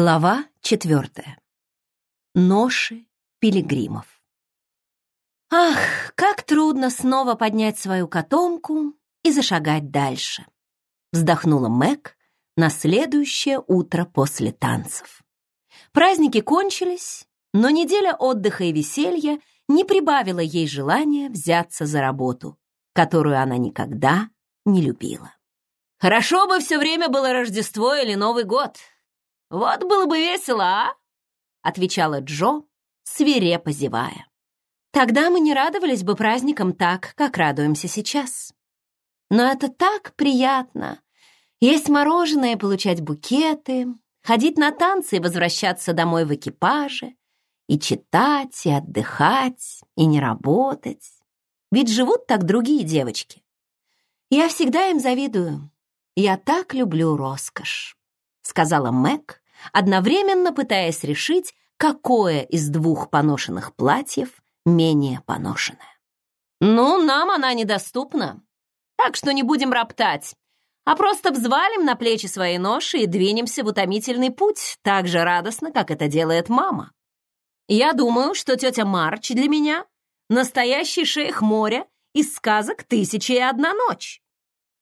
Глава четвертая. Ноши пилигримов. Ах, как трудно снова поднять свою котомку и зашагать дальше. Вздохнула Мэг на следующее утро после танцев. Праздники кончились, но неделя отдыха и веселья не прибавила ей желания взяться за работу, которую она никогда не любила. Хорошо бы все время было Рождество или Новый год, «Вот было бы весело, а?» — отвечала Джо, свирепо зевая. «Тогда мы не радовались бы праздникам так, как радуемся сейчас. Но это так приятно. Есть мороженое, получать букеты, ходить на танцы и возвращаться домой в экипаже, и читать, и отдыхать, и не работать. Ведь живут так другие девочки. Я всегда им завидую. Я так люблю роскошь сказала Мэг, одновременно пытаясь решить, какое из двух поношенных платьев менее поношенное. «Ну, нам она недоступна, так что не будем роптать, а просто взвалим на плечи свои ноши и двинемся в утомительный путь так же радостно, как это делает мама. Я думаю, что тетя Марч для меня настоящий шейх моря из сказок «Тысяча и одна ночь».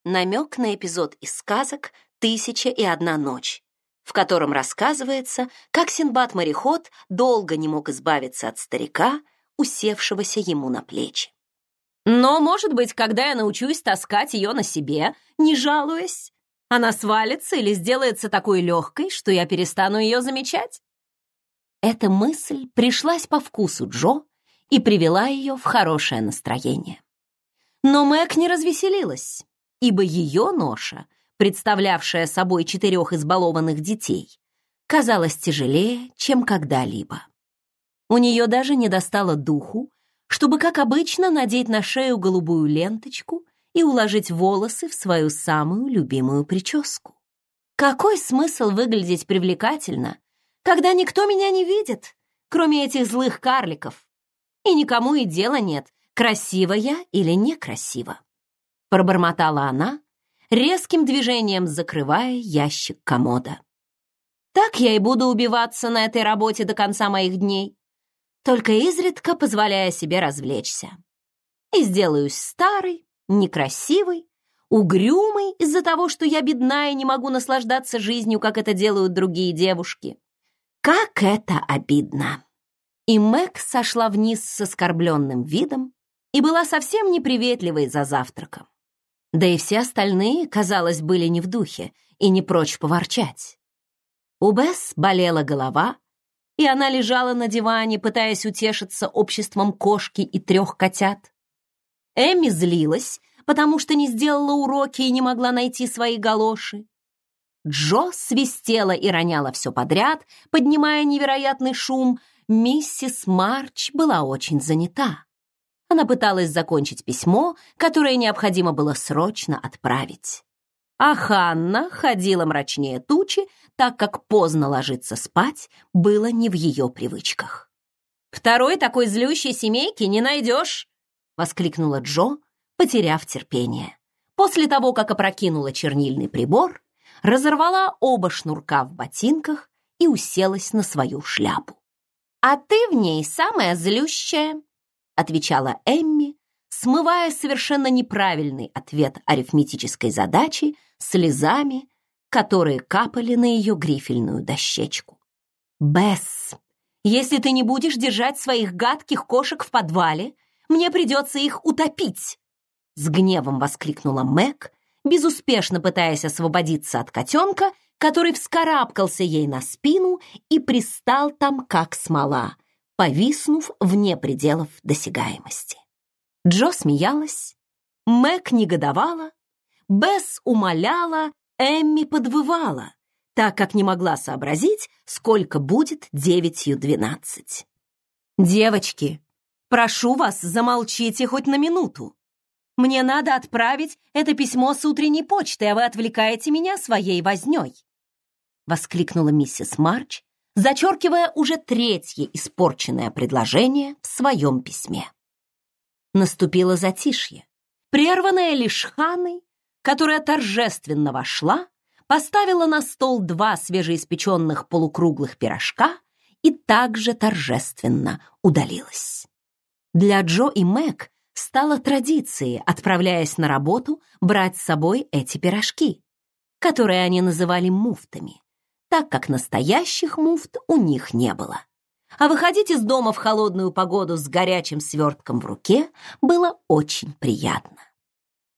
Намек на эпизод из сказок «Тысяча и одна ночь», в котором рассказывается, как Синбад-мореход долго не мог избавиться от старика, усевшегося ему на плечи. Но, может быть, когда я научусь таскать ее на себе, не жалуясь, она свалится или сделается такой легкой, что я перестану ее замечать? Эта мысль пришлась по вкусу Джо и привела ее в хорошее настроение. Но Мэг не развеселилась, ибо ее ноша представлявшая собой четырех избалованных детей, казалась тяжелее, чем когда-либо. У нее даже не достало духу, чтобы, как обычно, надеть на шею голубую ленточку и уложить волосы в свою самую любимую прическу. Какой смысл выглядеть привлекательно, когда никто меня не видит, кроме этих злых карликов? И никому и дела нет, красиво я или некрасиво. Пробормотала она, резким движением закрывая ящик комода. Так я и буду убиваться на этой работе до конца моих дней, только изредка позволяя себе развлечься. И сделаюсь старой, некрасивой, угрюмой из-за того, что я бедна и не могу наслаждаться жизнью, как это делают другие девушки. Как это обидно! И Мэг сошла вниз с оскорбленным видом и была совсем неприветливой за завтраком. Да и все остальные, казалось, были не в духе и не прочь поворчать. У Бесс болела голова, и она лежала на диване, пытаясь утешиться обществом кошки и трех котят. Эми злилась, потому что не сделала уроки и не могла найти свои галоши. Джо свистела и роняла все подряд, поднимая невероятный шум. Миссис Марч была очень занята. Она пыталась закончить письмо, которое необходимо было срочно отправить. А Ханна ходила мрачнее тучи, так как поздно ложиться спать было не в ее привычках. «Второй такой злющей семейки не найдешь!» — воскликнула Джо, потеряв терпение. После того, как опрокинула чернильный прибор, разорвала оба шнурка в ботинках и уселась на свою шляпу. «А ты в ней самая злющая!» Отвечала Эмми, смывая совершенно неправильный ответ арифметической задачи слезами, которые капали на ее грифельную дощечку. «Бесс, если ты не будешь держать своих гадких кошек в подвале, мне придется их утопить!» С гневом воскликнула Мэг, безуспешно пытаясь освободиться от котенка, который вскарабкался ей на спину и пристал там, как смола, повиснув вне пределов досягаемости. Джо смеялась, Мэг негодовала, Бесс умоляла, Эмми подвывала, так как не могла сообразить, сколько будет девятью двенадцать. «Девочки, прошу вас, замолчите хоть на минуту. Мне надо отправить это письмо с утренней почты, а вы отвлекаете меня своей вознёй!» Воскликнула миссис Марч, зачеркивая уже третье испорченное предложение в своем письме. Наступило затишье, прерванное лишь Ханой, которая торжественно вошла, поставила на стол два свежеиспеченных полукруглых пирожка и также торжественно удалилась. Для Джо и Мэг стало традицией, отправляясь на работу, брать с собой эти пирожки, которые они называли муфтами, так как настоящих муфт у них не было. А выходить из дома в холодную погоду с горячим свертком в руке было очень приятно.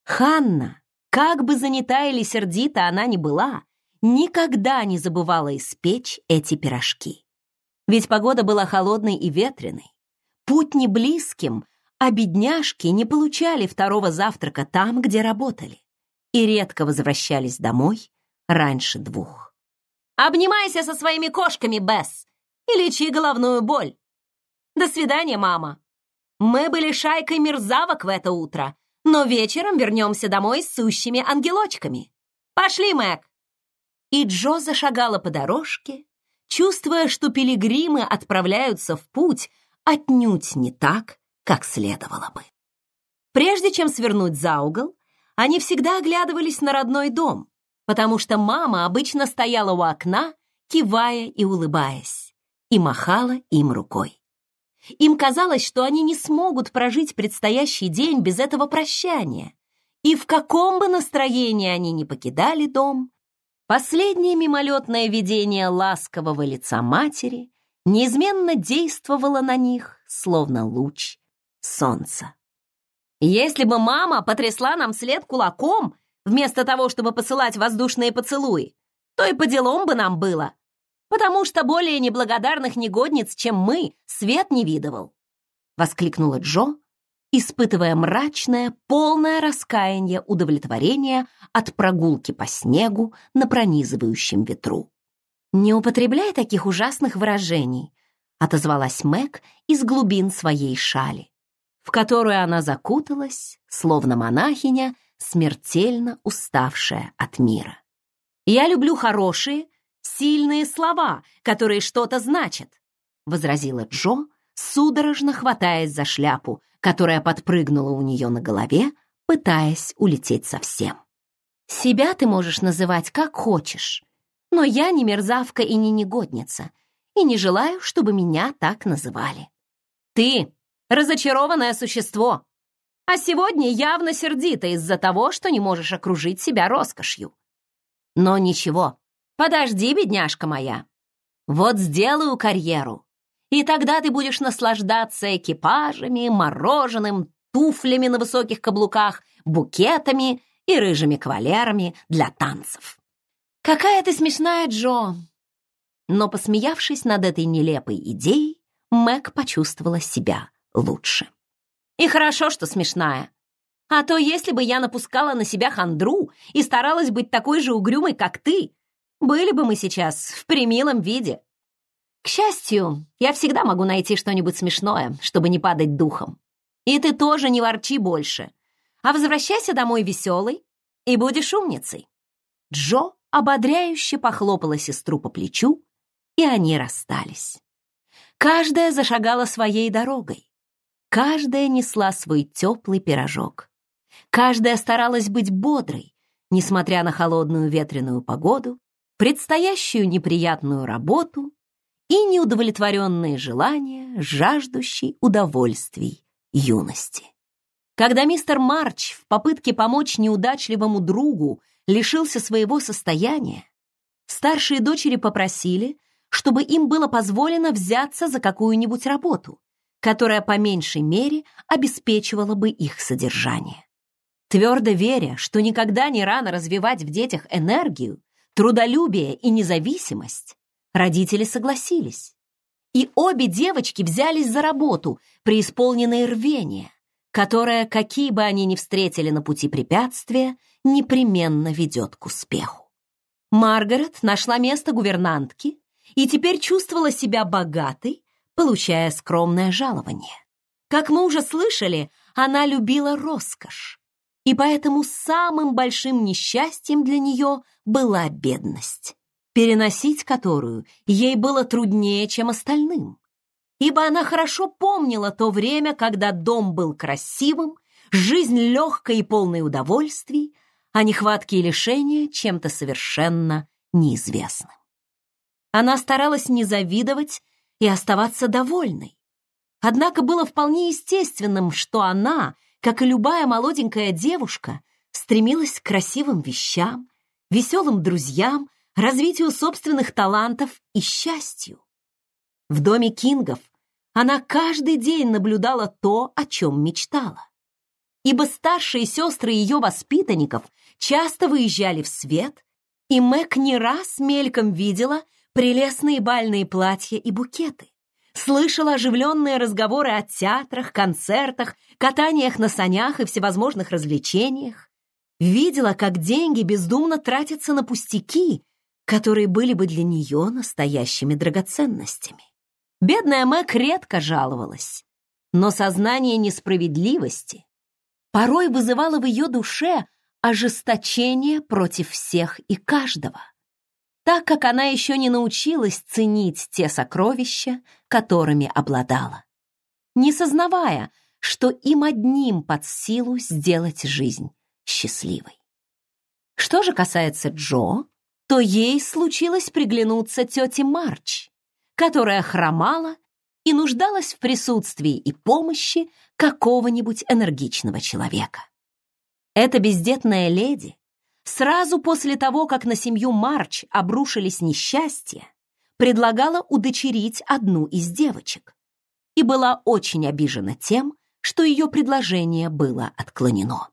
Ханна, как бы занята или сердита она ни была, никогда не забывала испечь эти пирожки. Ведь погода была холодной и ветреной, путь не близким, а бедняжки не получали второго завтрака там, где работали, и редко возвращались домой раньше двух. «Обнимайся со своими кошками, Бесс, и лечи головную боль. До свидания, мама. Мы были шайкой мерзавок в это утро, но вечером вернемся домой с сущими ангелочками. Пошли, Мэг!» И Джо зашагала по дорожке, чувствуя, что пилигримы отправляются в путь отнюдь не так, как следовало бы. Прежде чем свернуть за угол, они всегда оглядывались на родной дом, потому что мама обычно стояла у окна, кивая и улыбаясь, и махала им рукой. Им казалось, что они не смогут прожить предстоящий день без этого прощания, и в каком бы настроении они ни покидали дом, последнее мимолетное видение ласкового лица матери неизменно действовало на них, словно луч солнца. Если бы мама потрясла нам след кулаком, вместо того, чтобы посылать воздушные поцелуи, то и по делам бы нам было, потому что более неблагодарных негодниц, чем мы, свет не видывал. Воскликнула Джо, испытывая мрачное, полное раскаяние удовлетворения от прогулки по снегу на пронизывающем ветру. «Не употребляй таких ужасных выражений», отозвалась Мэг из глубин своей шали в которую она закуталась, словно монахиня, смертельно уставшая от мира. «Я люблю хорошие, сильные слова, которые что-то значат», возразила Джо, судорожно хватаясь за шляпу, которая подпрыгнула у нее на голове, пытаясь улететь совсем. «Себя ты можешь называть как хочешь, но я не мерзавка и не негодница, и не желаю, чтобы меня так называли. Ты разочарованное существо. А сегодня явно сердита из-за того, что не можешь окружить себя роскошью. Но ничего, подожди, бедняжка моя. Вот сделаю карьеру, и тогда ты будешь наслаждаться экипажами, мороженым, туфлями на высоких каблуках, букетами и рыжими кавалерами для танцев. Какая ты смешная, Джо! Но, посмеявшись над этой нелепой идеей, Мэг почувствовала себя лучше. И хорошо, что смешная. А то если бы я напускала на себя хандру и старалась быть такой же угрюмой, как ты, были бы мы сейчас в примилом виде. К счастью, я всегда могу найти что-нибудь смешное, чтобы не падать духом. И ты тоже не ворчи больше, а возвращайся домой веселой и будешь умницей. Джо ободряюще похлопала сестру по плечу, и они расстались. Каждая зашагала своей дорогой. Каждая несла свой теплый пирожок. Каждая старалась быть бодрой, несмотря на холодную ветреную погоду, предстоящую неприятную работу и неудовлетворенные желания, жаждущей удовольствий юности. Когда мистер Марч в попытке помочь неудачливому другу лишился своего состояния, старшие дочери попросили, чтобы им было позволено взяться за какую-нибудь работу, которая по меньшей мере обеспечивала бы их содержание. Твердо веря, что никогда не рано развивать в детях энергию, трудолюбие и независимость, родители согласились. И обе девочки взялись за работу, преисполненное рвения, которое, какие бы они ни встретили на пути препятствия, непременно ведет к успеху. Маргарет нашла место гувернантки и теперь чувствовала себя богатой получая скромное жалование. Как мы уже слышали, она любила роскошь, и поэтому самым большим несчастьем для нее была бедность, переносить которую ей было труднее, чем остальным, ибо она хорошо помнила то время, когда дом был красивым, жизнь легкой и полной удовольствий, а нехватки и лишения чем-то совершенно неизвестным. Она старалась не завидовать и оставаться довольной. Однако было вполне естественным, что она, как и любая молоденькая девушка, стремилась к красивым вещам, веселым друзьям, развитию собственных талантов и счастью. В доме Кингов она каждый день наблюдала то, о чем мечтала. Ибо старшие сестры ее воспитанников часто выезжали в свет, и Мэг не раз мельком видела прелестные бальные платья и букеты, слышала оживленные разговоры о театрах, концертах, катаниях на санях и всевозможных развлечениях, видела, как деньги бездумно тратятся на пустяки, которые были бы для нее настоящими драгоценностями. Бедная Мэг редко жаловалась, но сознание несправедливости порой вызывало в ее душе ожесточение против всех и каждого, так как она еще не научилась ценить те сокровища, которыми обладала, не сознавая, что им одним под силу сделать жизнь счастливой. Что же касается Джо, то ей случилось приглянуться тете Марч, которая хромала и нуждалась в присутствии и помощи какого-нибудь энергичного человека. Эта бездетная леди сразу после того, как на семью Марч обрушились несчастья, предлагала удочерить одну из девочек и была очень обижена тем, что ее предложение было отклонено.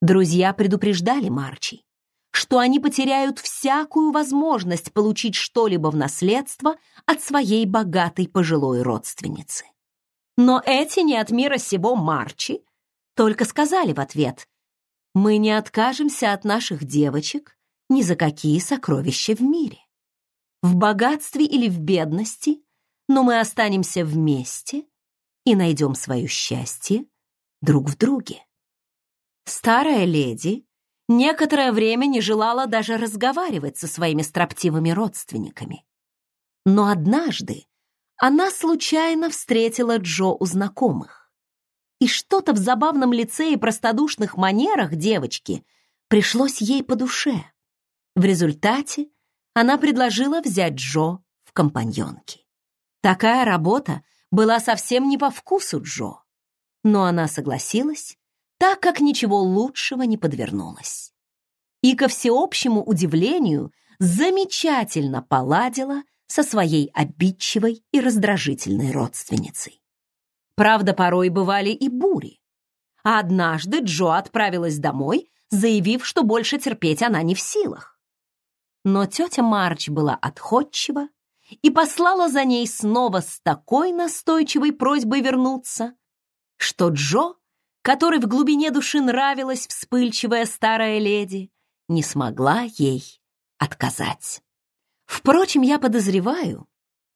Друзья предупреждали Марчи, что они потеряют всякую возможность получить что-либо в наследство от своей богатой пожилой родственницы. Но эти не от мира сего Марчи только сказали в ответ, «Мы не откажемся от наших девочек ни за какие сокровища в мире. В богатстве или в бедности, но мы останемся вместе и найдем свое счастье друг в друге». Старая леди некоторое время не желала даже разговаривать со своими строптивыми родственниками. Но однажды она случайно встретила Джо у знакомых. И что-то в забавном лице и простодушных манерах девочки пришлось ей по душе. В результате она предложила взять Джо в компаньонки. Такая работа была совсем не по вкусу Джо, но она согласилась так как ничего лучшего не подвернулось. И, ко всеобщему удивлению, замечательно поладила со своей обидчивой и раздражительной родственницей. Правда, порой бывали и бури. А однажды Джо отправилась домой, заявив, что больше терпеть она не в силах. Но тетя Марч была отходчива и послала за ней снова с такой настойчивой просьбой вернуться, что Джо которой в глубине души нравилась вспыльчивая старая леди, не смогла ей отказать. Впрочем, я подозреваю,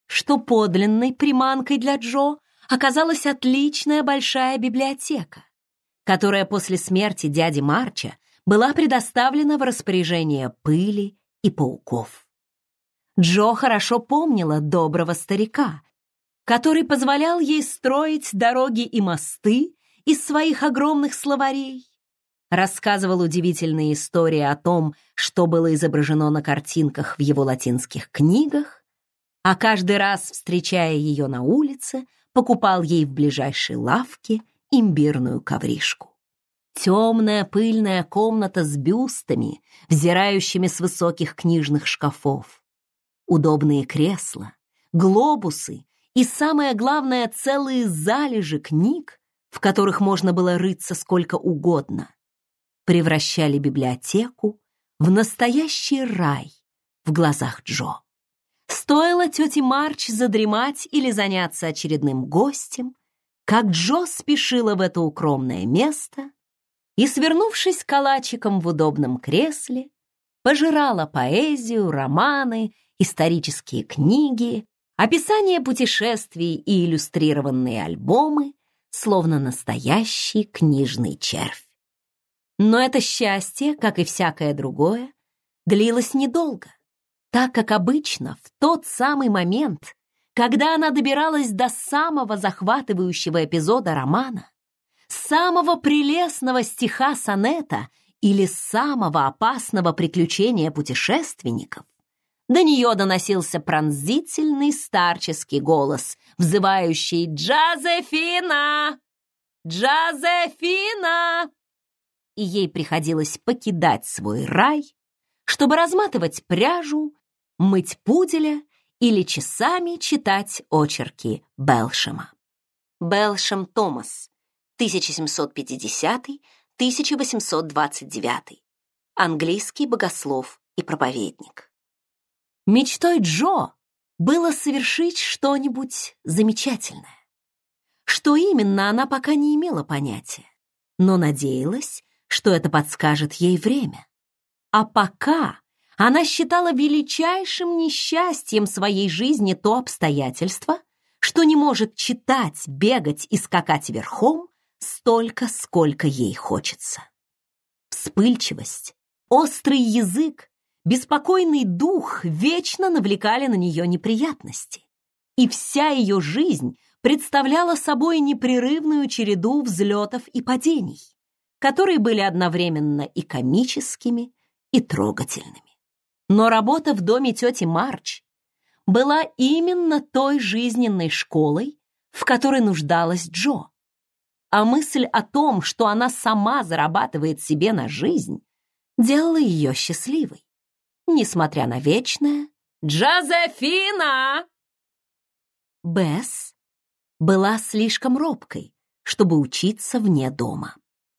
что подлинной приманкой для Джо оказалась отличная большая библиотека, которая после смерти дяди Марча была предоставлена в распоряжение пыли и пауков. Джо хорошо помнила доброго старика, который позволял ей строить дороги и мосты из своих огромных словарей, рассказывал удивительные истории о том, что было изображено на картинках в его латинских книгах, а каждый раз, встречая ее на улице, покупал ей в ближайшей лавке имбирную ковришку. Темная пыльная комната с бюстами, взирающими с высоких книжных шкафов. Удобные кресла, глобусы и, самое главное, целые залежи книг в которых можно было рыться сколько угодно, превращали библиотеку в настоящий рай в глазах Джо. Стоило тете Марч задремать или заняться очередным гостем, как Джо спешила в это укромное место и, свернувшись калачиком в удобном кресле, пожирала поэзию, романы, исторические книги, описание путешествий и иллюстрированные альбомы, словно настоящий книжный червь. Но это счастье, как и всякое другое, длилось недолго, так как обычно в тот самый момент, когда она добиралась до самого захватывающего эпизода романа, самого прелестного стиха сонета или самого опасного приключения путешественников, до нее доносился пронзительный старческий голос, взывающий «Джозефина! Джозефина!» И ей приходилось покидать свой рай, чтобы разматывать пряжу, мыть пуделя или часами читать очерки Белшема. Белшем Томас, 1750-1829, английский богослов и проповедник. Мечтой Джо было совершить что-нибудь замечательное. Что именно, она пока не имела понятия, но надеялась, что это подскажет ей время. А пока она считала величайшим несчастьем своей жизни то обстоятельство, что не может читать, бегать и скакать верхом столько, сколько ей хочется. Вспыльчивость, острый язык беспокойный дух вечно навлекали на нее неприятности. И вся ее жизнь представляла собой непрерывную череду взлетов и падений, которые были одновременно и комическими, и трогательными. Но работа в доме тети Марч была именно той жизненной школой, в которой нуждалась Джо. А мысль о том, что она сама зарабатывает себе на жизнь, делала ее счастливой несмотря на вечное «Джозефина!». Бесс была слишком робкой, чтобы учиться вне дома.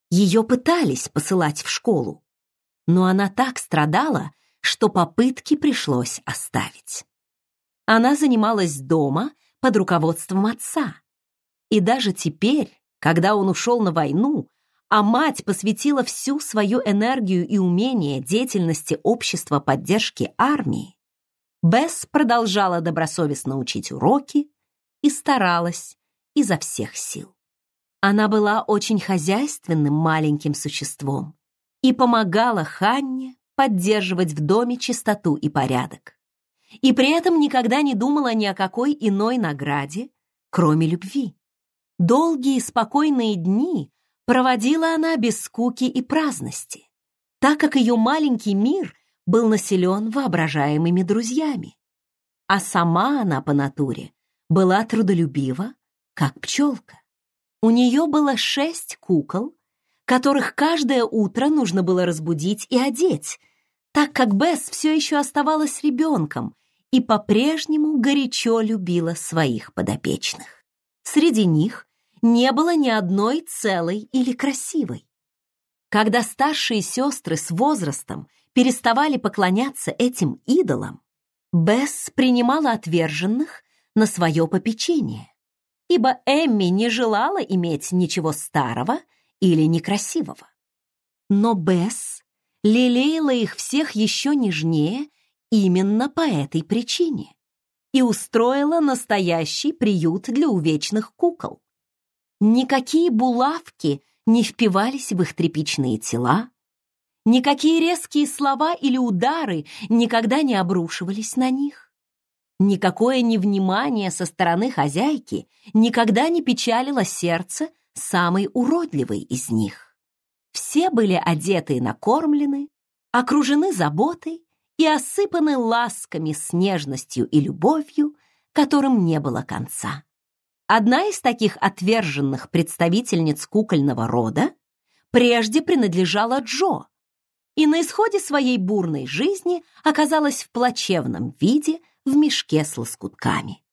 Ее пытались посылать в школу, но она так страдала, что попытки пришлось оставить. Она занималась дома под руководством отца. И даже теперь, когда он ушел на войну, а мать посвятила всю свою энергию и умение деятельности общества поддержки армии, Бесс продолжала добросовестно учить уроки и старалась изо всех сил. Она была очень хозяйственным маленьким существом и помогала Ханне поддерживать в доме чистоту и порядок. И при этом никогда не думала ни о какой иной награде, кроме любви. Долгие спокойные дни Проводила она без скуки и праздности, так как ее маленький мир был населен воображаемыми друзьями. А сама она по натуре была трудолюбива, как пчелка. У нее было шесть кукол, которых каждое утро нужно было разбудить и одеть, так как Бесс все еще оставалась ребенком и по-прежнему горячо любила своих подопечных. Среди них не было ни одной целой или красивой. Когда старшие сестры с возрастом переставали поклоняться этим идолам, Бесс принимала отверженных на свое попечение, ибо Эмми не желала иметь ничего старого или некрасивого. Но Бесс лелеяла их всех еще нежнее именно по этой причине и устроила настоящий приют для увечных кукол. Никакие булавки не впивались в их тряпичные тела, никакие резкие слова или удары никогда не обрушивались на них. Никакое невнимание со стороны хозяйки никогда не печалило сердце самой уродливой из них. Все были одеты и накормлены, окружены заботой и осыпаны ласками с нежностью и любовью, которым не было конца. Одна из таких отверженных представительниц кукольного рода прежде принадлежала Джо и на исходе своей бурной жизни оказалась в плачевном виде в мешке с лоскутками.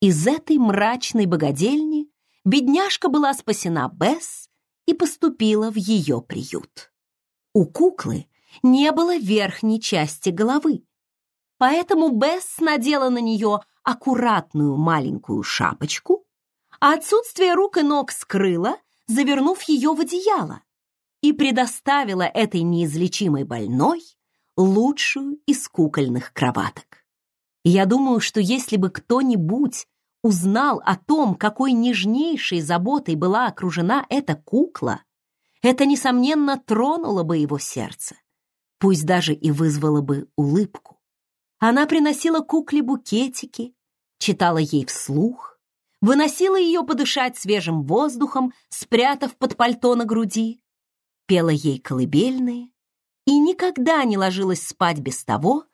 Из этой мрачной богадельни бедняжка была спасена Бесс и поступила в ее приют. У куклы не было верхней части головы, поэтому Бесс надела на нее аккуратную маленькую шапочку а отсутствие рук и ног скрыла, завернув ее в одеяло, и предоставила этой неизлечимой больной лучшую из кукольных кроваток. Я думаю, что если бы кто-нибудь узнал о том, какой нежнейшей заботой была окружена эта кукла, это, несомненно, тронуло бы его сердце, пусть даже и вызвало бы улыбку. Она приносила кукле букетики, читала ей вслух, выносила ее подышать свежим воздухом, спрятав под пальто на груди. пела ей колыбельные и никогда не ложилась спать без того,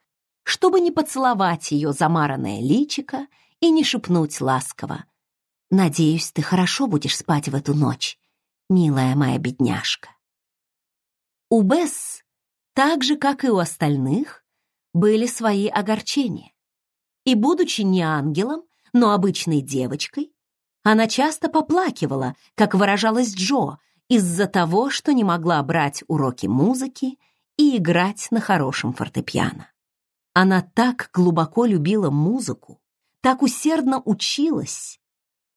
чтобы не поцеловать ее замаранное личико и не шепнуть ласково. «Надеюсь, ты хорошо будешь спать в эту ночь, милая моя бедняжка». У Бесс, так же, как и у остальных, были свои огорчения. И, будучи не ангелом, но обычной девочкой, она часто поплакивала, как выражалась Джо, из-за того, что не могла брать уроки музыки и играть на хорошем фортепиано. Она так глубоко любила музыку, так усердно училась,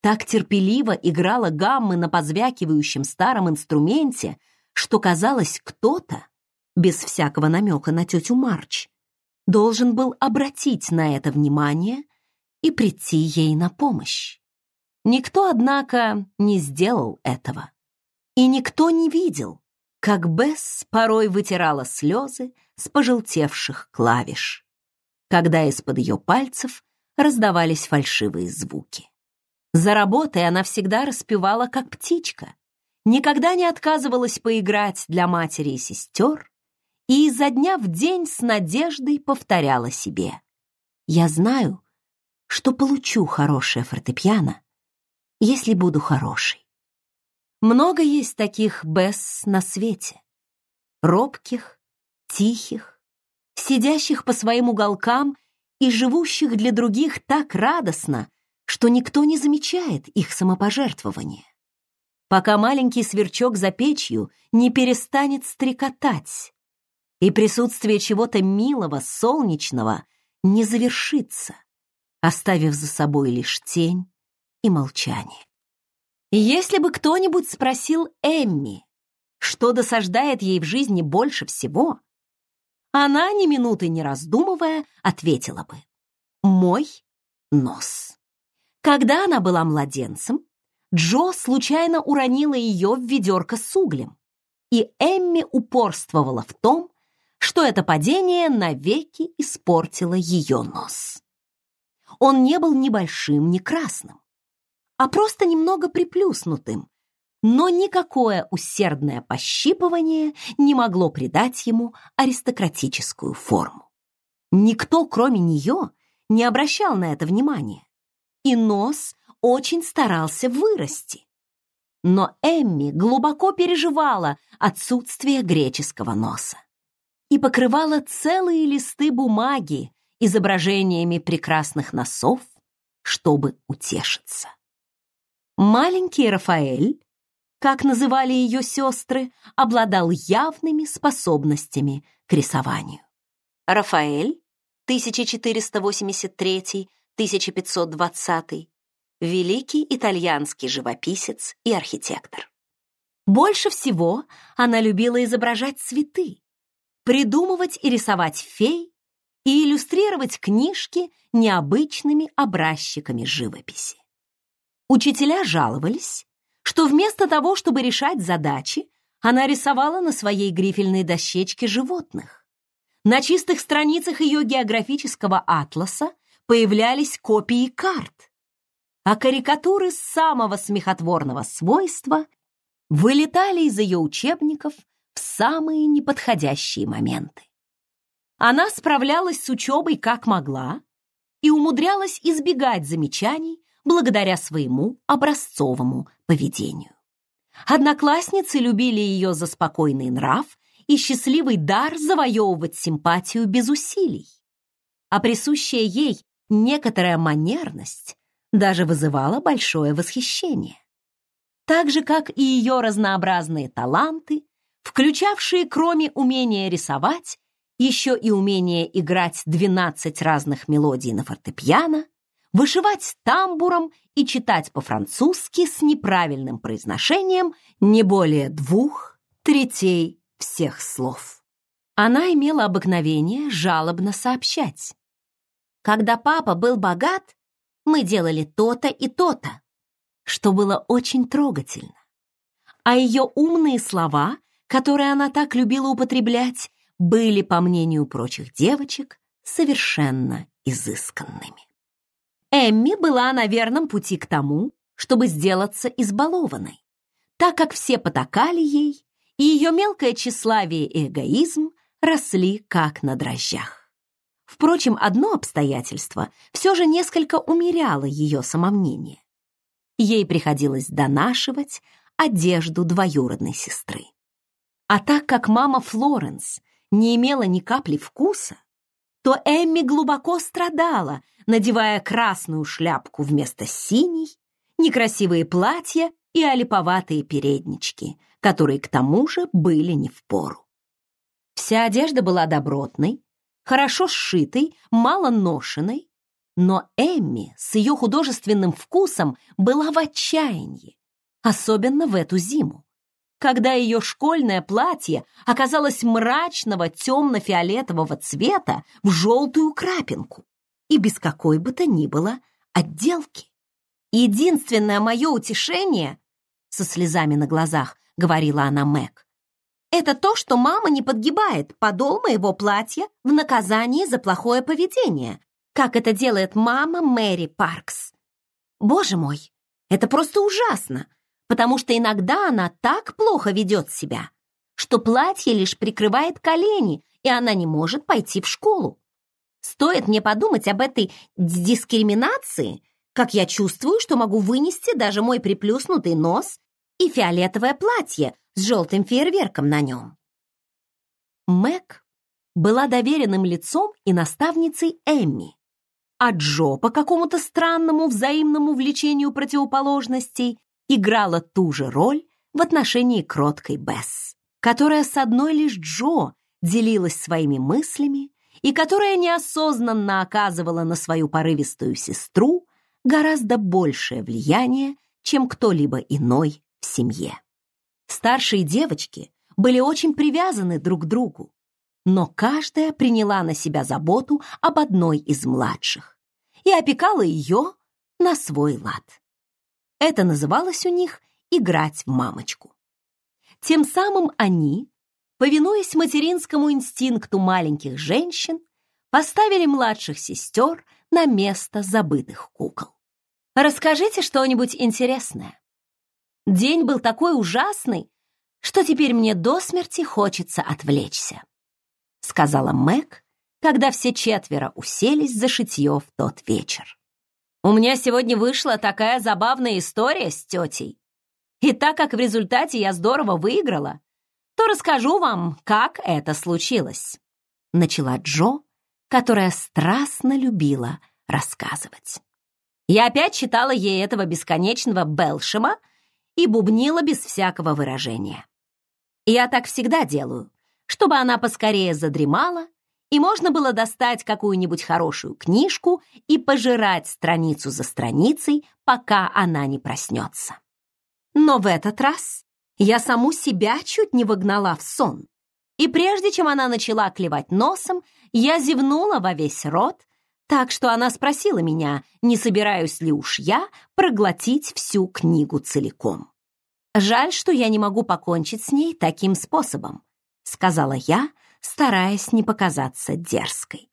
так терпеливо играла гаммы на позвякивающем старом инструменте, что казалось, кто-то, без всякого намека на тетю Марч, должен был обратить на это внимание и прийти ей на помощь. Никто, однако, не сделал этого. И никто не видел, как Бесс порой вытирала слезы с пожелтевших клавиш, когда из-под ее пальцев раздавались фальшивые звуки. За работой она всегда распевала, как птичка, никогда не отказывалась поиграть для матери и сестер и изо дня в день с надеждой повторяла себе. «Я знаю, что получу хорошее фортепиано, если буду хорошей». Много есть таких Бесс на свете. Робких, тихих, сидящих по своим уголкам и живущих для других так радостно, что никто не замечает их самопожертвования пока маленький сверчок за печью не перестанет стрекотать, и присутствие чего-то милого, солнечного не завершится, оставив за собой лишь тень и молчание. Если бы кто-нибудь спросил Эмми, что досаждает ей в жизни больше всего, она, ни минуты не раздумывая, ответила бы «Мой нос». Когда она была младенцем, Джо случайно уронила ее в ведерко с углем, и Эмми упорствовала в том, что это падение навеки испортило ее нос. Он не был ни большим, ни красным, а просто немного приплюснутым, но никакое усердное пощипывание не могло придать ему аристократическую форму. Никто, кроме нее, не обращал на это внимания, и нос очень старался вырасти. Но Эмми глубоко переживала отсутствие греческого носа и покрывала целые листы бумаги изображениями прекрасных носов, чтобы утешиться. Маленький Рафаэль, как называли ее сестры, обладал явными способностями к рисованию. Рафаэль, 1483-1520, великий итальянский живописец и архитектор. Больше всего она любила изображать цветы, придумывать и рисовать фей и иллюстрировать книжки необычными образчиками живописи. Учителя жаловались, что вместо того, чтобы решать задачи, она рисовала на своей грифельной дощечке животных. На чистых страницах ее географического атласа появлялись копии карт, а карикатуры самого смехотворного свойства вылетали из ее учебников в самые неподходящие моменты. Она справлялась с учебой как могла и умудрялась избегать замечаний благодаря своему образцовому поведению. Одноклассницы любили ее за спокойный нрав и счастливый дар завоевывать симпатию без усилий. А присущая ей некоторая манерность даже вызывала большое восхищение. Так же, как и ее разнообразные таланты, включавшие, кроме умения рисовать, еще и умение играть 12 разных мелодий на фортепиано, вышивать тамбуром и читать по-французски с неправильным произношением не более двух третей всех слов. Она имела обыкновение жалобно сообщать. Когда папа был богат, мы делали то-то и то-то, что было очень трогательно. А ее умные слова, которые она так любила употреблять, были, по мнению прочих девочек, совершенно изысканными. Эмми была на верном пути к тому, чтобы сделаться избалованной, так как все потакали ей и ее мелкое тщеславие и эгоизм росли как на дрожжах. Впрочем, одно обстоятельство все же несколько умеряло ее самомнение. Ей приходилось донашивать одежду двоюродной сестры. А так как мама Флоренс не имела ни капли вкуса, то Эмми глубоко страдала, надевая красную шляпку вместо синей, некрасивые платья и олиповатые переднички, которые к тому же были не в пору. Вся одежда была добротной, хорошо сшитой, мало ношенной, но Эмми с ее художественным вкусом была в отчаянии, особенно в эту зиму, когда ее школьное платье оказалось мрачного темно-фиолетового цвета в желтую крапинку и без какой бы то ни было отделки. Единственное мое утешение, со слезами на глазах говорила она Мэг, это то, что мама не подгибает подол моего платья в наказание за плохое поведение, как это делает мама Мэри Паркс. Боже мой, это просто ужасно, потому что иногда она так плохо ведет себя, что платье лишь прикрывает колени, и она не может пойти в школу. Стоит мне подумать об этой дискриминации, как я чувствую, что могу вынести даже мой приплюснутый нос и фиолетовое платье с желтым фейерверком на нем. Мэг была доверенным лицом и наставницей Эмми, а Джо по какому-то странному взаимному влечению противоположностей играла ту же роль в отношении кроткой Бесс, которая с одной лишь Джо делилась своими мыслями и которая неосознанно оказывала на свою порывистую сестру гораздо большее влияние, чем кто-либо иной в семье. Старшие девочки были очень привязаны друг к другу, но каждая приняла на себя заботу об одной из младших и опекала ее на свой лад. Это называлось у них «играть в мамочку». Тем самым они, повинуясь материнскому инстинкту маленьких женщин, поставили младших сестер на место забытых кукол. «Расскажите что-нибудь интересное». День был такой ужасный, что теперь мне до смерти хочется отвлечься, сказала Мэг, когда все четверо уселись за шитье в тот вечер. У меня сегодня вышла такая забавная история с тетей. И так как в результате я здорово выиграла, то расскажу вам, как это случилось. Начала Джо, которая страстно любила рассказывать. Я опять читала ей этого бесконечного Белшема и бубнила без всякого выражения. Я так всегда делаю, чтобы она поскорее задремала и можно было достать какую-нибудь хорошую книжку и пожирать страницу за страницей, пока она не проснется. Но в этот раз я саму себя чуть не выгнала в сон. И прежде чем она начала клевать носом, я зевнула во весь рот, так что она спросила меня, не собираюсь ли уж я проглотить всю книгу целиком. «Жаль, что я не могу покончить с ней таким способом», сказала я, стараясь не показаться дерзкой.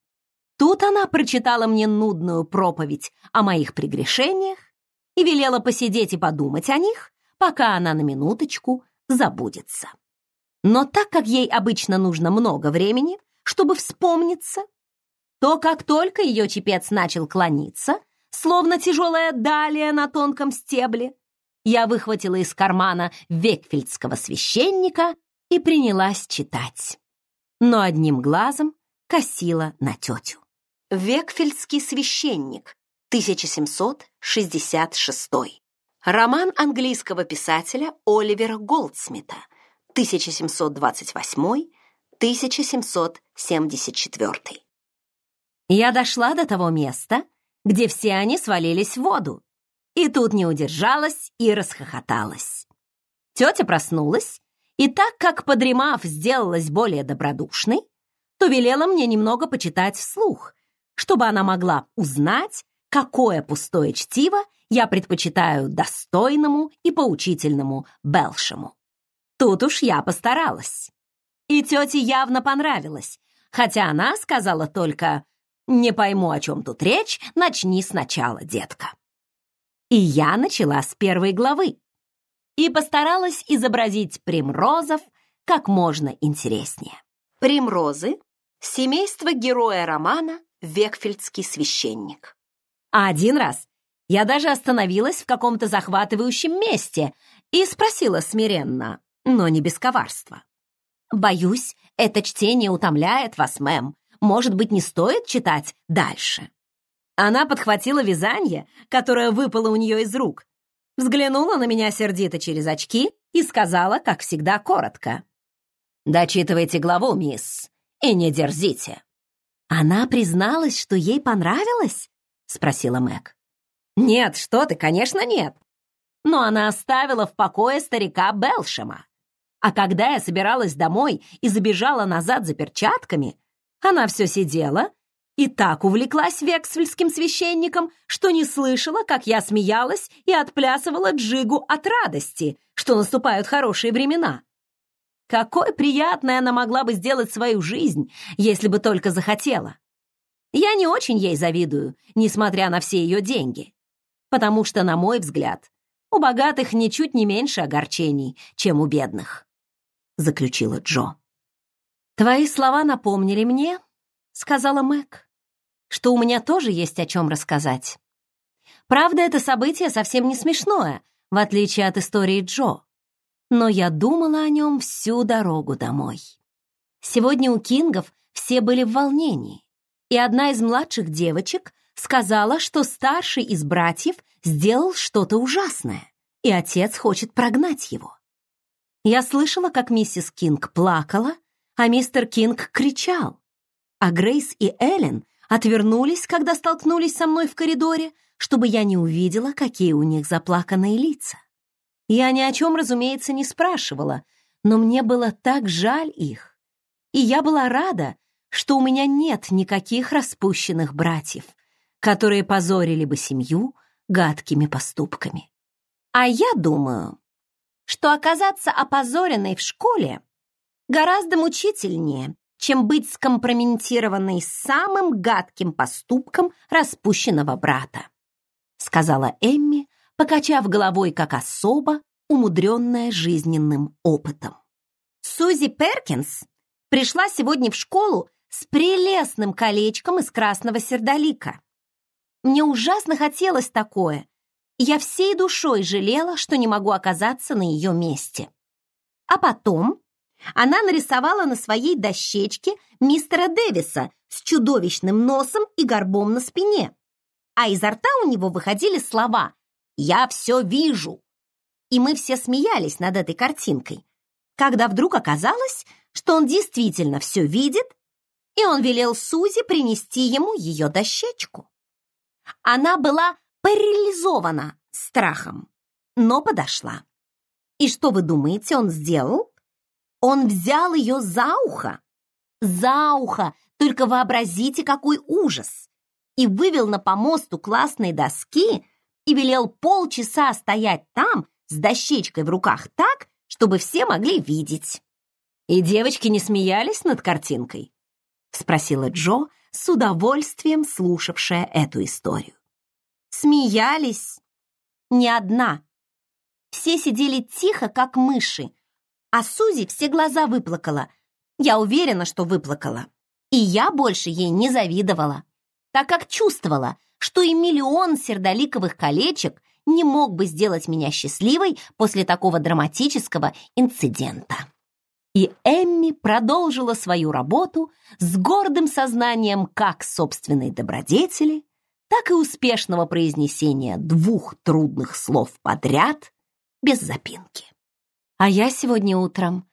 Тут она прочитала мне нудную проповедь о моих прегрешениях и велела посидеть и подумать о них, пока она на минуточку забудется. Но так как ей обычно нужно много времени, чтобы вспомниться, то как только ее чепец начал клониться, словно тяжелая далия на тонком стебле, я выхватила из кармана векфельдского священника и принялась читать но одним глазом косила на тетю. Векфельдский священник, 1766. Роман английского писателя Оливера Голдсмита, 1728-1774. Я дошла до того места, где все они свалились в воду, и тут не удержалась и расхохоталась. Тетя проснулась и так как, подремав, сделалась более добродушной, то велела мне немного почитать вслух, чтобы она могла узнать, какое пустое чтиво я предпочитаю достойному и поучительному Белшему. Тут уж я постаралась. И тете явно понравилось, хотя она сказала только «Не пойму, о чем тут речь, начни сначала, детка». И я начала с первой главы и постаралась изобразить примрозов, как можно интереснее. Примрозы — семейство героя романа «Векфельдский священник». А один раз я даже остановилась в каком-то захватывающем месте и спросила смиренно, но не без коварства. «Боюсь, это чтение утомляет вас, мэм. Может быть, не стоит читать дальше?» Она подхватила вязание, которое выпало у нее из рук, взглянула на меня сердито через очки и сказала, как всегда, коротко. «Дочитывайте главу, мисс, и не дерзите». «Она призналась, что ей понравилось?» — спросила Мэг. «Нет, что ты, конечно, нет. Но она оставила в покое старика Белшема. А когда я собиралась домой и забежала назад за перчатками, она все сидела и так увлеклась вексельским священником, что не слышала, как я смеялась и отплясывала джигу от радости, что наступают хорошие времена. Какой приятной она могла бы сделать свою жизнь, если бы только захотела. Я не очень ей завидую, несмотря на все ее деньги, потому что, на мой взгляд, у богатых ничуть не меньше огорчений, чем у бедных, заключила Джо. Твои слова напомнили мне, сказала Мэг, что у меня тоже есть о чем рассказать. Правда, это событие совсем не смешное, в отличие от истории Джо. Но я думала о нем всю дорогу домой. Сегодня у Кингов все были в волнении, и одна из младших девочек сказала, что старший из братьев сделал что-то ужасное, и отец хочет прогнать его. Я слышала, как миссис Кинг плакала, а мистер Кинг кричал, а Грейс и Эллен отвернулись, когда столкнулись со мной в коридоре, чтобы я не увидела, какие у них заплаканные лица. Я ни о чем, разумеется, не спрашивала, но мне было так жаль их. И я была рада, что у меня нет никаких распущенных братьев, которые позорили бы семью гадкими поступками. А я думаю, что оказаться опозоренной в школе гораздо мучительнее, чем быть скомпрометированной самым гадким поступком распущенного брата», сказала Эмми, покачав головой как особо, умудренная жизненным опытом. Сузи Перкинс пришла сегодня в школу с прелестным колечком из красного сердолика. Мне ужасно хотелось такое, я всей душой жалела, что не могу оказаться на ее месте. А потом она нарисовала на своей дощечке мистера Дэвиса с чудовищным носом и горбом на спине. А изо рта у него выходили слова «Я все вижу». И мы все смеялись над этой картинкой, когда вдруг оказалось, что он действительно все видит, и он велел Сузи принести ему ее дощечку. Она была парализована страхом, но подошла. И что вы думаете, он сделал? Он взял ее за ухо. За ухо! Только вообразите, какой ужас! И вывел на помост у классной доски и велел полчаса стоять там с дощечкой в руках так, чтобы все могли видеть. «И девочки не смеялись над картинкой?» — спросила Джо, с удовольствием слушавшая эту историю. «Смеялись? Не одна. Все сидели тихо, как мыши, а Сузи все глаза выплакала. Я уверена, что выплакала. И я больше ей не завидовала, так как чувствовала, что и миллион сердоликовых колечек не мог бы сделать меня счастливой после такого драматического инцидента. И Эмми продолжила свою работу с гордым сознанием как собственной добродетели, так и успешного произнесения двух трудных слов подряд без запинки. А я сегодня утром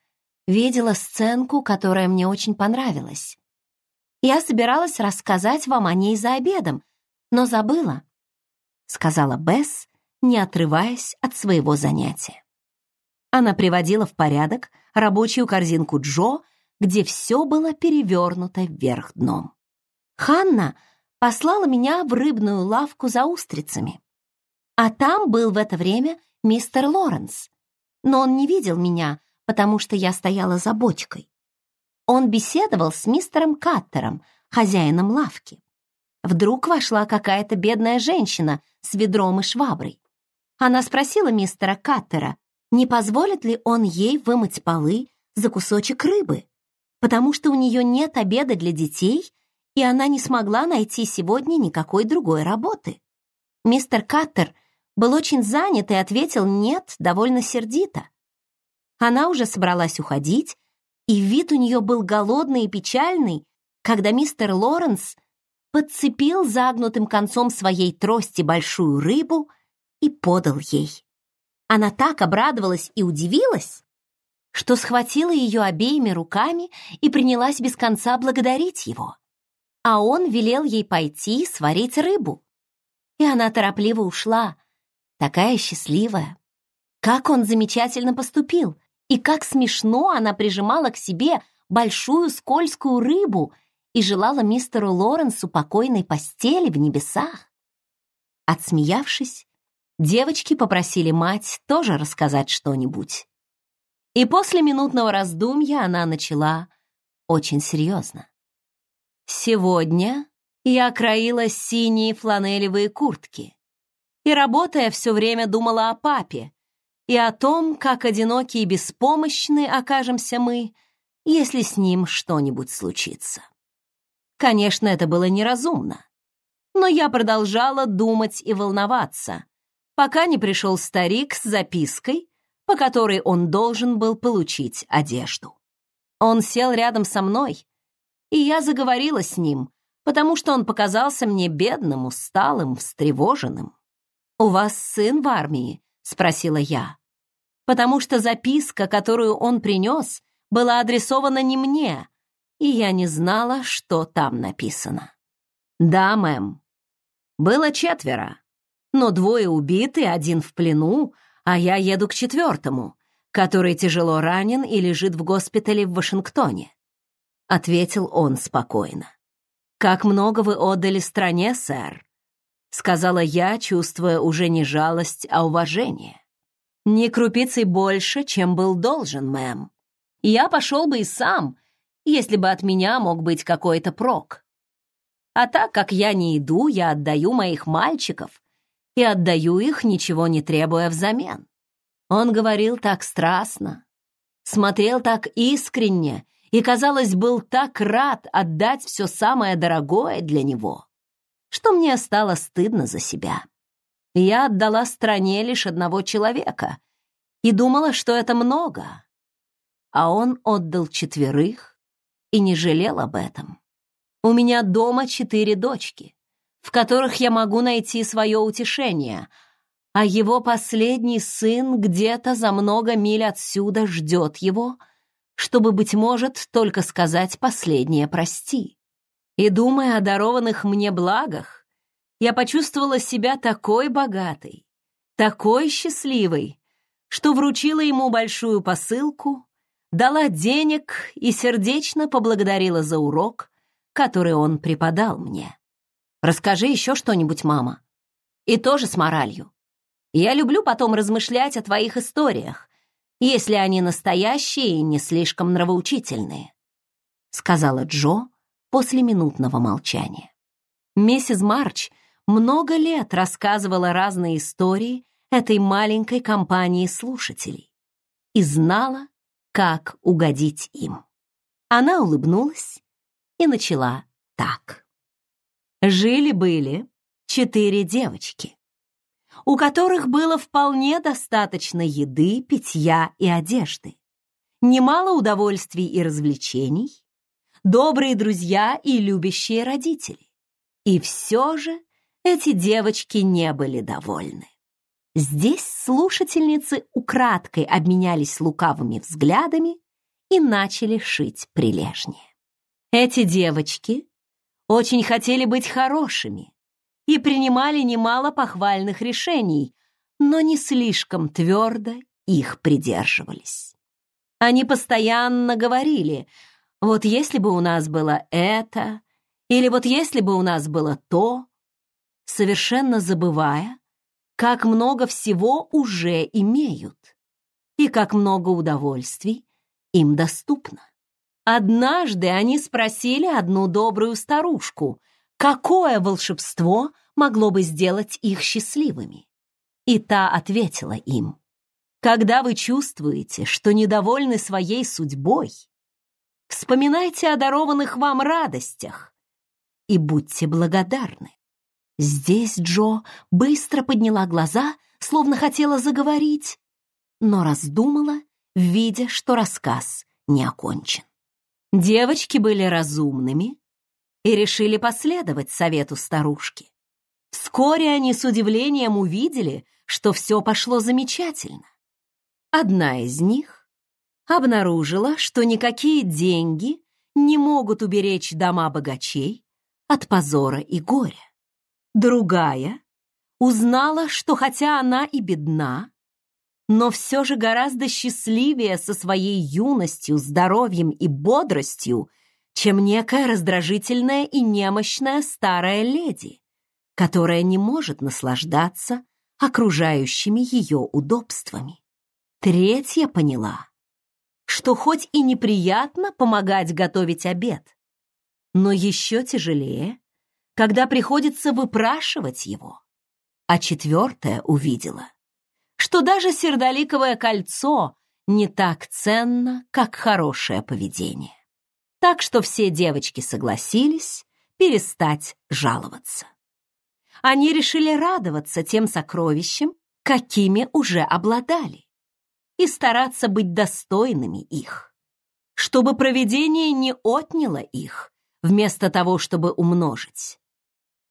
видела сценку, которая мне очень понравилась. Я собиралась рассказать вам о ней за обедом, но забыла, сказала Бесс, не отрываясь от своего занятия. Она приводила в порядок рабочую корзинку Джо, где все было перевернуто вверх дном. Ханна послала меня в рыбную лавку за устрицами. А там был в это время мистер Лоренс но он не видел меня, потому что я стояла за бочкой. Он беседовал с мистером Каттером, хозяином лавки. Вдруг вошла какая-то бедная женщина с ведром и шваброй. Она спросила мистера Каттера, не позволит ли он ей вымыть полы за кусочек рыбы, потому что у нее нет обеда для детей, и она не смогла найти сегодня никакой другой работы. Мистер Каттер был очень занят и ответил «нет» довольно сердито. Она уже собралась уходить, и вид у нее был голодный и печальный, когда мистер Лоренс подцепил загнутым концом своей трости большую рыбу и подал ей. Она так обрадовалась и удивилась, что схватила ее обеими руками и принялась без конца благодарить его. А он велел ей пойти сварить рыбу. И она торопливо ушла, такая счастливая. Как он замечательно поступил, и как смешно она прижимала к себе большую скользкую рыбу и желала мистеру Лоренсу покойной постели в небесах. Отсмеявшись, девочки попросили мать тоже рассказать что-нибудь. И после минутного раздумья она начала очень серьезно. «Сегодня я кроила синие фланелевые куртки и, работая, все время думала о папе и о том, как одиноки и беспомощны окажемся мы, если с ним что-нибудь случится. Конечно, это было неразумно, но я продолжала думать и волноваться, пока не пришел старик с запиской, по которой он должен был получить одежду. Он сел рядом со мной, и я заговорила с ним, потому что он показался мне бедным, усталым, встревоженным. «У вас сын в армии?» — спросила я. Потому что записка, которую он принес, была адресована не мне, и я не знала, что там написано. «Да, мэм. Было четверо, но двое убиты, один в плену, а я еду к четвертому, который тяжело ранен и лежит в госпитале в Вашингтоне», — ответил он спокойно. «Как много вы отдали стране, сэр?» — сказала я, чувствуя уже не жалость, а уважение. «Не крупицей больше, чем был должен, мэм. Я пошел бы и сам, если бы от меня мог быть какой-то прок. А так как я не иду, я отдаю моих мальчиков и отдаю их, ничего не требуя взамен. Он говорил так страстно, смотрел так искренне и, казалось, был так рад отдать все самое дорогое для него, что мне стало стыдно за себя. Я отдала стране лишь одного человека и думала, что это много, а он отдал четверых и не жалел об этом. У меня дома четыре дочки, в которых я могу найти свое утешение, а его последний сын где-то за много миль отсюда ждет его, чтобы, быть может, только сказать последнее «прости». И, думая о дарованных мне благах, я почувствовала себя такой богатой, такой счастливой, что вручила ему большую посылку дала денег и сердечно поблагодарила за урок, который он преподал мне. Расскажи еще что-нибудь, мама. И тоже с моралью. Я люблю потом размышлять о твоих историях, если они настоящие и не слишком нравоучительные», сказала Джо после минутного молчания. Миссис Марч много лет рассказывала разные истории этой маленькой компании слушателей и знала, как угодить им. Она улыбнулась и начала так. Жили-были четыре девочки, у которых было вполне достаточно еды, питья и одежды, немало удовольствий и развлечений, добрые друзья и любящие родители. И все же эти девочки не были довольны. Здесь слушательницы украдкой обменялись лукавыми взглядами и начали шить прилежнее. Эти девочки очень хотели быть хорошими и принимали немало похвальных решений, но не слишком твердо их придерживались. Они постоянно говорили, вот если бы у нас было это, или вот если бы у нас было то, совершенно забывая, как много всего уже имеют и как много удовольствий им доступно. Однажды они спросили одну добрую старушку, какое волшебство могло бы сделать их счастливыми. И та ответила им, Когда вы чувствуете, что недовольны своей судьбой, вспоминайте о дарованных вам радостях и будьте благодарны. Здесь Джо быстро подняла глаза, словно хотела заговорить, но раздумала, видя, что рассказ не окончен. Девочки были разумными и решили последовать совету старушки. Вскоре они с удивлением увидели, что все пошло замечательно. Одна из них обнаружила, что никакие деньги не могут уберечь дома богачей от позора и горя. Другая узнала, что хотя она и бедна, но все же гораздо счастливее со своей юностью, здоровьем и бодростью, чем некая раздражительная и немощная старая леди, которая не может наслаждаться окружающими ее удобствами. Третья поняла, что хоть и неприятно помогать готовить обед, но еще тяжелее, когда приходится выпрашивать его. А четвертая увидела, что даже сердоликовое кольцо не так ценно, как хорошее поведение. Так что все девочки согласились перестать жаловаться. Они решили радоваться тем сокровищам, какими уже обладали и стараться быть достойными их, чтобы провидение не отняло их, вместо того, чтобы умножить.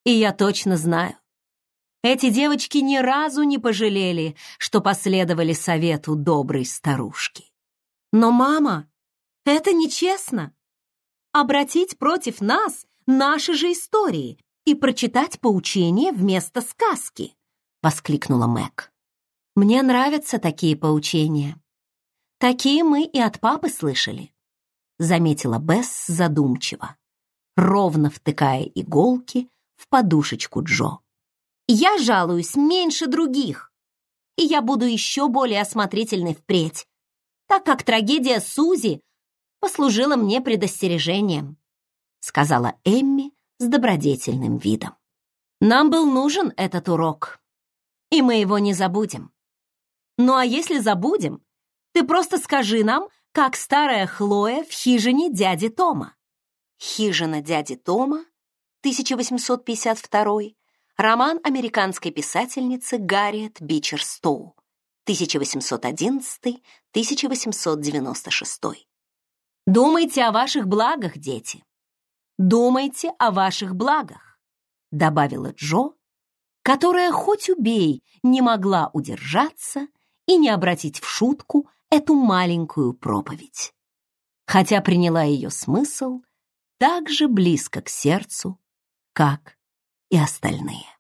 И я точно знаю, эти девочки ни разу не пожалели, что последовали совету доброй старушки. Но, мама, это нечестно. Обратить против нас наши же истории и прочитать поучение вместо сказки, воскликнула Мэг. Мне нравятся такие поучения. Такие мы и от папы слышали, заметила Бесс задумчиво, ровно втыкая иголки в подушечку Джо. Я жалуюсь меньше других, и я буду еще более осмотрительной впредь, так как трагедия Сузи послужила мне предостережением, сказала Эмми с добродетельным видом. Нам был нужен этот урок, и мы его не забудем. Ну а если забудем, ты просто скажи нам, как старая Хлоя в хижине дяди Тома. Хижина дяди Тома, 1852, роман американской писательницы Гарриет Бичер Стоу, 1811-1896. Думайте о ваших благах, дети. Думайте о ваших благах, добавила Джо, которая хоть убей не могла удержаться и не обратить в шутку эту маленькую проповедь. Хотя приняла ее смысл так же близко к сердцу, как и остальные.